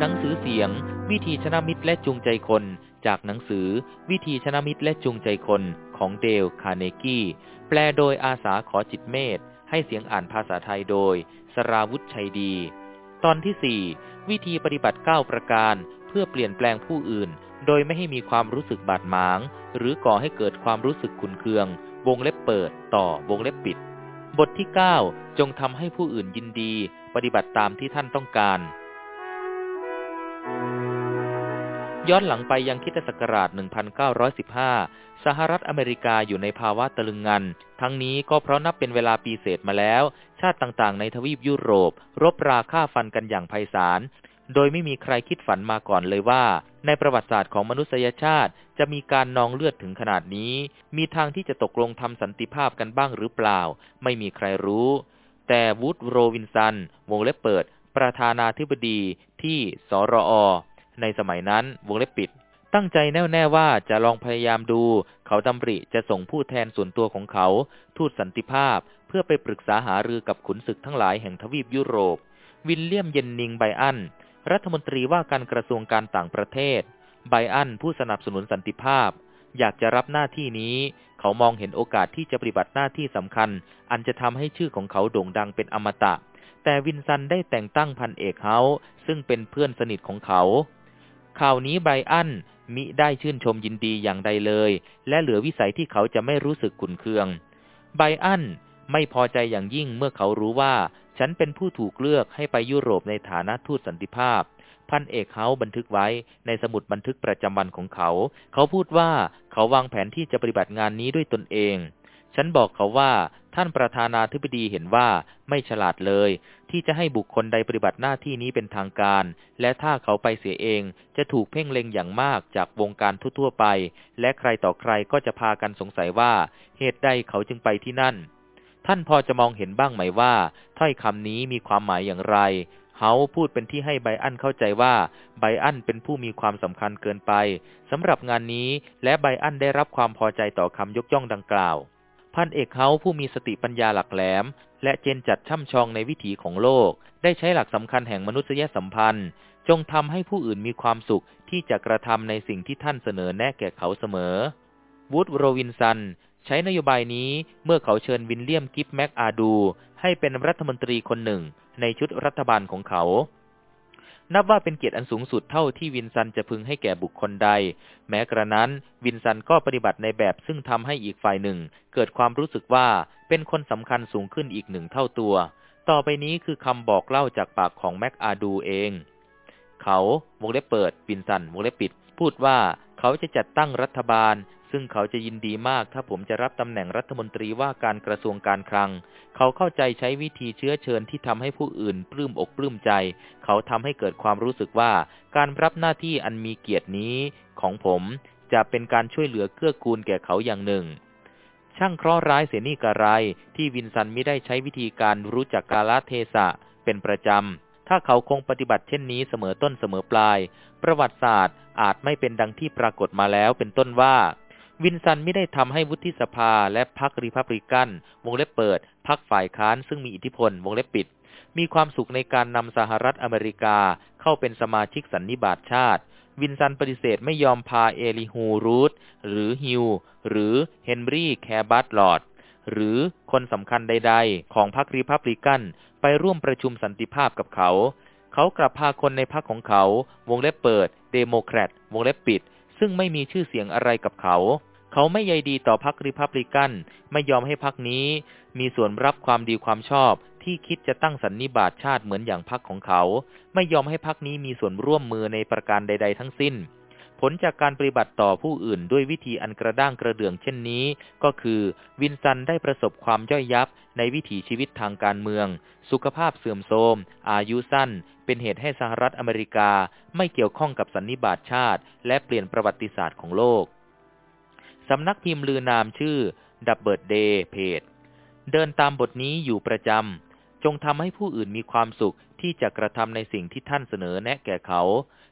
หนังสือเสียง วิธีชนะมิตรและจูงใจคน จากหนังสือ วิธีชนะมิตรและจูงใจคนของเดลคาเนกี้ แปลโดยอาสาขอจิตเมธให้เสียงอ่านภาษาไทยโดย สราวุธชัยดี ตอนที่สี่วิธีปฏิบัติ 9 ประการ เพื่อเปลี่ยนแปลงผู้อื่น โดยไม่ให้มีความรู้สึกบาดหมาง หรือก่อให้เกิดความรู้สึกขุนเคือง วงเล็บเปิด ต่อวงเล็บปิด บทที่ 9 จงทำให้ผู้อื่นยินดี ปฏิบัติตามที่ท่านต้องการ ย้อนหลังไปยังคริสตศักราช 1915 สหรัฐอเมริกาอยู่ในภาวะตะลึงงัน ทั้งนี้ก็เพราะนับเป็นเวลาปีเศษมาแล้ว ชาติต่างๆ ในทวีปยุโรป รบราฆ่าฟันกันอย่างไพศาล โดยไม่มีใครคิดฝันมาก่อนเลยว่า ในประวัติศาสตร์ของมนุษยชาติ จะมีการนองเลือดถึงขนาดนี้ มีทางที่จะตกลงทำสันติภาพกันบ้างหรือเปล่า ไม่มีใครรู้ แต่วูดโรวินสัน วงเล็บเปิด ประธานาธิบดีที่สรอ ในสมัยนั้นวงเล็บปิด ตั้งใจแน่วแน่ว่าจะลองพยายามดู เขาดำริจะส่งผู้แทนส่วนตัวของเขา ทูตสันติภาพ เพื่อไปปรึกษาหารือกับขุนศึกทั้งหลายแห่งทวีปยุโรป วิลเลียมเยนนิงไบอัน รัฐมนตรีว่าการกระทรวงการต่างประเทศ ไบอันผู้สนับสนุนสันติภาพ อยากจะรับหน้าที่นี้ เขามองเห็นโอกาสที่จะปฏิบัติหน้าที่สำคัญ อันจะทำให้ชื่อของเขาโด่งดังเป็นอมตะแต่วินซันได้แต่งตั้งพันเอกเฮาซึ่งเป็นเพื่อนสนิทของเขา ข่าวนี้ไบอันมิได้ชื่นชมยินดีอย่างใดเลย และเหลือวิสัยที่เขาจะไม่รู้สึกขุนเคือง ไบอันไม่พอใจอย่างยิ่งเมื่อเขารู้ว่า ฉันเป็นผู้ถูกเลือกให้ไปยุโรปในฐานะทูตสันติภาพ พันเอกเขาบันทึกไว้ในสมุดบันทึกประจำวันของเขา เขาพูดว่าเขาวางแผนที่จะปฏิบัติงานนี้ด้วยตนเอง ฉันบอกเขาว่าท่านประธานาธิบดีเห็นว่าไม่ฉลาดเลย ที่จะให้บุคคลใดปฏิบัติหน้าที่นี้เป็นทางการ และถ้าเขาไปเสียเองจะถูกเพ่งเล็งอย่างมากจากวงการทั่วๆไป และใครต่อใครก็จะพากันสงสัยว่า เหตุใดเขาจึงไปที่นั่น ท่านพอจะมองเห็นบ้างไหมว่า ถ้อยคำนี้มีความหมายอย่างไรเฮาพูดเป็นที่ให้ไบอันเข้าใจว่าไบอันเป็นผู้มีความสำคัญเกินไปสำหรับงานนี้และไบอันได้รับความพอใจต่อคำยกย่องดังกล่าว พันเอกเฮาผู้มีสติปัญญาหลักแหลม และเจนจัดช่ำชองในวิถีของโลก ได้ใช้หลักสำคัญแห่งมนุษยสัมพันธ์ จงทำให้ผู้อื่นมีความสุขที่จะกระทำในสิ่งที่ท่านเสนอแนะแก่เขาเสมอ วูดโรวินสันใช้นโยบายนี้เมื่อเขาเชิญวิลเลียมกิบส์ แม็กอาดู ให้เป็นรัฐมนตรีคนหนึ่งในชุดรัฐบาลของเขา นับว่าเป็นเกียรติอันสูงสุดเท่าที่วิลสันจะพึงให้แก่บุคคลใด แม้กระนั้น วิลสันก็ปฏิบัติในแบบซึ่งทำให้อีกฝ่ายหนึ่ง เกิดความรู้สึกว่าเป็นคนสำคัญสูงขึ้นอีกหนึ่งเท่าตัว ต่อไปนี้คือคำบอกเล่าจากปากของแม็กอาดูเอง เขาวงเล็บเปิดวิลสันวงเล็บปิด พูดว่าเขาจะจัดตั้งรัฐบาล ซึ่งเขาจะยินดีมากถ้าผมจะรับตำแหน่งรัฐมนตรีว่าการกระทรวงการคลัง เขาเข้าใจใช้วิธีเชื้อเชิญที่ทำให้ผู้อื่นปลื้มอกปลื้มใจ เขาทำให้เกิดความรู้สึกว่า การรับหน้าที่อันมีเกียรตินี้ของผมจะเป็นการช่วยเหลือเกื้อกูลแก่เขาอย่างหนึ่ง ช่างเคราะห์ร้ายเสียนี่กระไร ที่วินสันไม่ได้ใช้วิธีการรู้จักกาลเทศะเป็นประจำ ถ้าเขาคงปฏิบัติเช่นนี้เสมอต้นเสมอปลาย ประวัติศาสตร์อาจไม่เป็นดังที่ปรากฏมาแล้วเป็นต้นว่า วิลสันไม่ได้ทำให้วุฒิสภาและพรรครีพับลิกัน วงเล็บเปิดพรรคฝ่ายค้านซึ่งมีอิทธิพล วงเล็บปิด มีความสุขในการนำสหรัฐอเมริกาเข้าเป็นสมาชิกสันนิบาตชาติ วิลสันปฏิเสธไม่ยอมพาเอลิฮูรูท หรือฮิวส์ หรือเฮนรี่แคบ็อตลอดจ์หรือคนสำคัญใด ๆ ของพรรครีพับลิกัน ไปร่วมประชุมสันติภาพกับเขา เขากลับพาคนในพรรคของเขา วงเล็บเปิด เดโมแครต วงเล็บปิด ซึ่งไม่มีชื่อเสียงอะไรกับเขา เขาไม่ใยดีต่อพรรครีพับลิกัน ไม่ยอมให้พรรคนี้ มีส่วนรับความดีความชอบที่คิดจะตั้งสันนิบาตชาติเหมือนอย่างพรรคของเขา ไม่ยอมให้พรรคนี้มีส่วนร่วมมือในประการใด ๆ ทั้งสิ้น ผลจากการปฏิบัติต่อผู้อื่นด้วยวิธีอันกระด้างกระเดื่องเช่นนี้ ก็คือวิลสันได้ประสบความย่อยยับในวิถีชีวิตทางการเมือง สุขภาพเสื่อมโทรม อายุสั้น เป็นเหตุให้สหรัฐอเมริกา ไม่เกี่ยวข้องกับสันนิบาตชาติ และเปลี่ยนประวัติศาสตร์ของโลก สำนักพิมพ์ลือนามชื่อดับเบิลเดย์เพจเดินตามบทนี้อยู่ประจำ จงทำให้ผู้อื่นมีความสุขที่จะกระทำในสิ่งที่ท่านเสนอแนะแก่เขา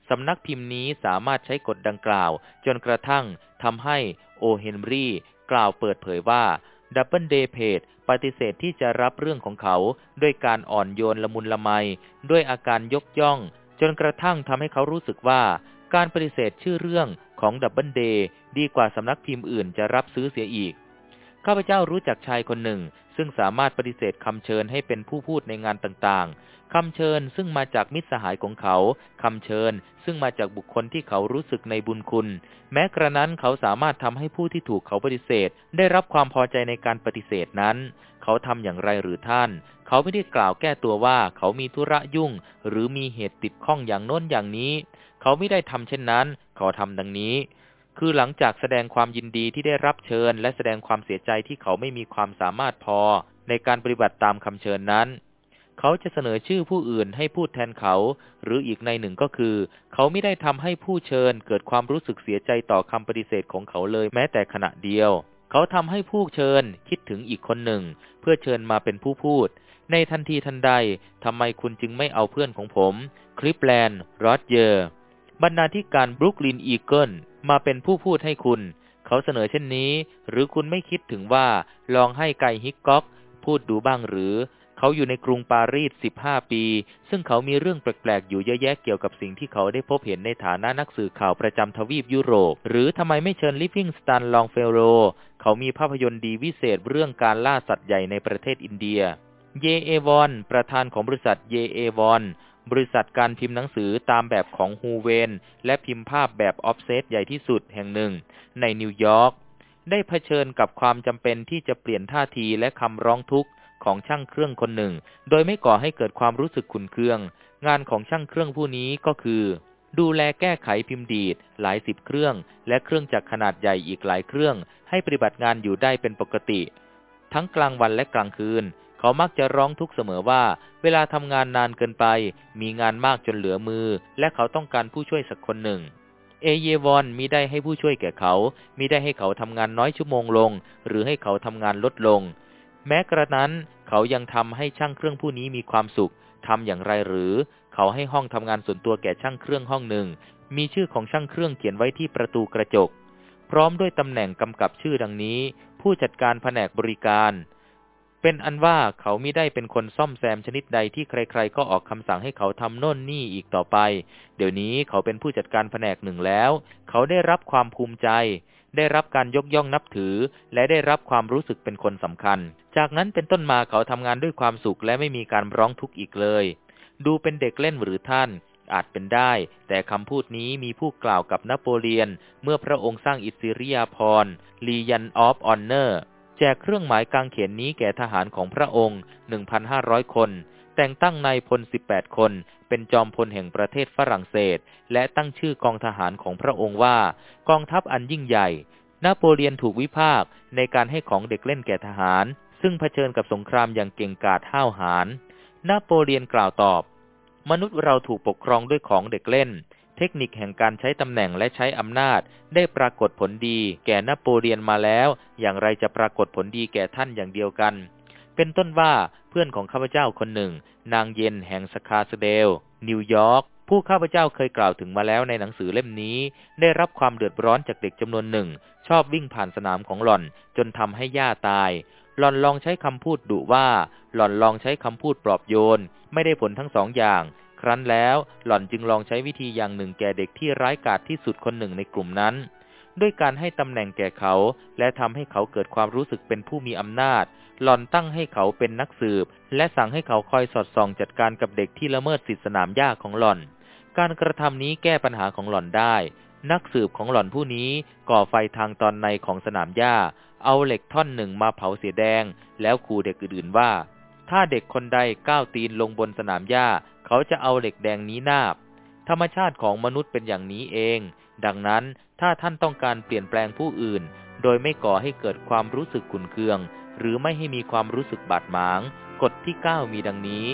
สำนักพิมพ์นี้สามารถใช้กฎดังกล่าว จนกระทั่งทำให้โอเฮนรี่กล่าวเปิดเผยว่าดับเบิลเดย์เพจปฏิเสธที่จะรับเรื่องของเขาด้วยการอ่อนโยนละมุนละไม ด้วยอาการยกย่อง จนกระทั่งทำให้เขารู้สึกว่า การปฏิเสธซื้อเรื่องของดับเบิลเดย์ดีกว่าสำนักพิมพ์อื่นจะรับซื้อเสียอีก ข้าพเจ้ารู้จักชายคนหนึ่ง ซึ่งสามารถปฏิเสธคำเชิญให้เป็นผู้พูดในงานต่างๆ คำเชิญซึ่งมาจากมิตรสหายของเขา คำเชิญซึ่งมาจากบุคคลที่เขารู้สึกในบุญคุณ แม้กระนั้นเขาสามารถทำให้ผู้ที่ถูกเขาปฏิเสธ ได้รับความพอใจในการปฏิเสธนั้น เขาทำอย่างไรหรือท่าน เขาไม่ได้กล่าวแก้ตัวว่าเขามีธุระยุ่ง หรือมีเหตุติดข้องอย่างโน้นอย่างนี้ เขาไม่ได้ทำเช่นนั้น เขาทำดังนี้ คือหลังจากแสดงความยินดีที่ได้รับเชิญ และแสดงความเสียใจที่เขาไม่มีความสามารถพอในการปฏิบัติตามคำเชิญนั้น เขาจะเสนอชื่อผู้อื่นให้พูดแทนเขา หรืออีกในหนึ่งก็คือ เขาไม่ได้ทำให้ผู้เชิญเกิดความรู้สึกเสียใจต่อคำปฏิเสธของเขาเลยแม้แต่ขณะเดียว เขาทำให้ผู้เชิญคิดถึงอีกคนหนึ่ง เพื่อเชิญมาเป็นผู้พูด ในทันทีทันใดทำไมคุณจึงไม่เอาเพื่อนของผม คลิปแลนด์รอดเยอร์ บรรณาธิการบรุกลินอีเกิลมาเป็นผู้พูดให้คุณ เขาเสนอเช่นนี้ หรือคุณไม่คิดถึงว่าลองให้กาย ฮิกค็อกพูดดูบ้างหรือ เขาอยู่ในกรุงปารีส 15 ปี ซึ่งเขามีเรื่องแปลกๆ อยู่เยอะแยะเกี่ยวกับสิ่งที่เขาได้พบเห็นในฐานะนักสื่อข่าวประจำทวีปยุโรป หรือทำไมไม่เชิญลิฟวิงสตันลองเฟลโลว์ เขามีภาพยนตร์ดีวิเศษเรื่องการล่าสัตว์ใหญ่ในประเทศอินเดีย เจ เอวอนต์ ประธานของบริษัทเจ เอวอนต์ บริษัทการพิมพ์หนังสือตามแบบของฮูเวน และพิมพ์ภาพแบบออฟเซตใหญ่ที่สุดแห่งหนึ่ง ในนิวยอร์กได้เผชิญกับความจำเป็นที่จะเปลี่ยนท่าทีและคำร้องทุกข์ของช่างเครื่องคนหนึ่ง โดยไม่ก่อให้เกิดความรู้สึกขุนเคือง งานของช่างเครื่องผู้นี้ก็คือ ดูแลแก้ไขพิมพ์ดีดหลายสิบเครื่อง และเครื่องจักรขนาดใหญ่อีกหลายเครื่อง ให้ปฏิบัติงานอยู่ได้เป็นปกติ ทั้งกลางวันและกลางคืน เขามักจะร้องทุกข์เสมอว่า เวลาทำงานนานเกินไป มีงานมากจนเหลือมือ และเขาต้องการผู้ช่วยสักคนหนึ่ง เอเยวอนมิได้ให้ผู้ช่วยแก่เขา มิได้ให้เขาทำงานน้อยชั่วโมงลง หรือให้เขาทำงานลดลง แม้กระนั้น เขายังทำให้ช่างเครื่องผู้นี้มีความสุขทำอย่างไรหรือ เขาให้ห้องทำงานส่วนตัวแก่ช่างเครื่องห้องหนึ่ง มีชื่อของช่างเครื่องเขียนไว้ที่ประตูกระจก พร้อมด้วยตำแหน่งกำกับชื่อดังนี้ ผู้จัดการแผนกบริการ เป็นอันว่าเขามิได้เป็นคนซ่อมแซมชนิดใดที่ใครๆ ก็ออกคำสั่งให้เขาทำโน่นนี่อีกต่อไป เดี๋ยวนี้เขาเป็นผู้จัดการแผนกหนึ่งแล้ว เขาได้รับความภูมิใจ ได้รับการยกย่องนับถือ และได้รับความรู้สึกเป็นคนสำคัญ จากนั้นเป็นต้นมาเขาทำงานด้วยความสุขและไม่มีการร้องทุกข์อีกเลย ดูเป็นเด็กเล่นหรือท่านอาจเป็นได้ แต่คำพูดนี้มีผู้กล่าวกับนโปเลียน เมื่อพระองค์สร้างอิสริยาภรณ์ Legion of Honor แจกเครื่องหมายกางเขนนี้แก่ทหารของพระองค์ 1,500 คน แต่งตั้งนายพล 18 คน เป็นจอมพลแห่งประเทศฝรั่งเศส และตั้งชื่อกองทหารของพระองค์ว่า กองทัพอันยิ่งใหญ่ นโปเลียนถูกวิพากษ์ในการให้ของเด็กเล่นแก่ทหาร ซึ่งเผชิญกับสงครามอย่างเก่งกาจห้าวหาญนโปเลียนกล่าวตอบ มนุษย์เราถูกปกครองด้วยของเด็กเล่น เทคนิคแห่งการใช้ตำแหน่งและใช้อำนาจ ได้ปรากฏผลดี แก่นโปเลียนมาแล้ว อย่างไรจะปรากฏผลดีแก่ท่านอย่างเดียวกัน เป็นต้นว่าเพื่อนของข้าพเจ้าคนหนึ่ง นางเย็นแห่งสคาสเดล นิวยอร์กผู้ข้าพเจ้าเคยกล่าวถึงมาแล้วในหนังสือเล่มนี้ ได้รับความเดือดร้อนจากเด็กจำนวนหนึ่ง ชอบวิ่งผ่านสนามของหล่อน จนทำให้ย่าตายหล่อนลองใช้คำพูดดุว่า หล่อนลองใช้คำพูดปลอบโยน ไม่ได้ผลทั้งสองอย่าง ครั้นแล้ว หล่อนจึงลองใช้วิธีอย่างหนึ่งแก่เด็กที่ร้ายกาจที่สุดคนหนึ่งในกลุ่มนั้น ด้วยการให้ตำแหน่งแก่เขา และทำให้เขาเกิดความรู้สึกเป็นผู้มีอำนาจ หล่อนตั้งให้เขาเป็นนักสืบ และสั่งให้เขาคอยสอดส่องจัดการกับเด็กที่ละเมิดสิทธิสนามหญ้าของหล่อน การกระทำนี้แก้ปัญหาของหล่อนได้ นักสืบของหล่อนผู้นี้ก่อไฟทางตอนในของสนามหญ้า เอาเหล็กท่อนหนึ่งมาเผาเสียแดง แล้วขู่เด็กอื่นๆว่าถ้าเด็กคนใดก้าวตีนลงบนสนามหญ้า เขาจะเอาเหล็กแดงนี้นาบ ธรรมชาติของมนุษย์เป็นอย่างนี้เอง ดังนั้นถ้าท่านต้องการเปลี่ยนแปลงผู้อื่น โดยไม่ก่อให้เกิดความรู้สึกขุนเคือง หรือไม่ให้มีความรู้สึกบาดหมาง กฎที่เก้ามีดังนี้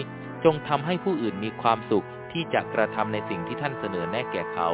จงทำให้ผู้อื่นมีความสุขที่จะกระทำในสิ่งที่ท่านเสนอแนะแก่เขา